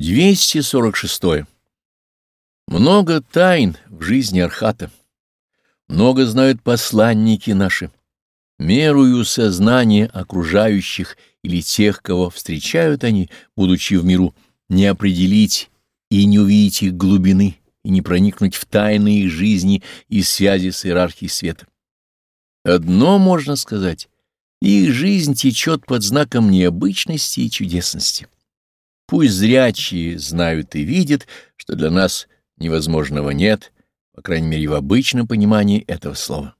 246. Много тайн в жизни Архата. Много знают посланники наши. Мерую сознания окружающих или тех, кого встречают они, будучи в миру, не определить и не увидеть их глубины, и не проникнуть в тайны их жизни и связи с иерархией света. Одно можно сказать — их жизнь течет под знаком необычности и чудесности. Пусть зрячие знают и видят, что для нас невозможного нет, по крайней мере в обычном понимании этого слова.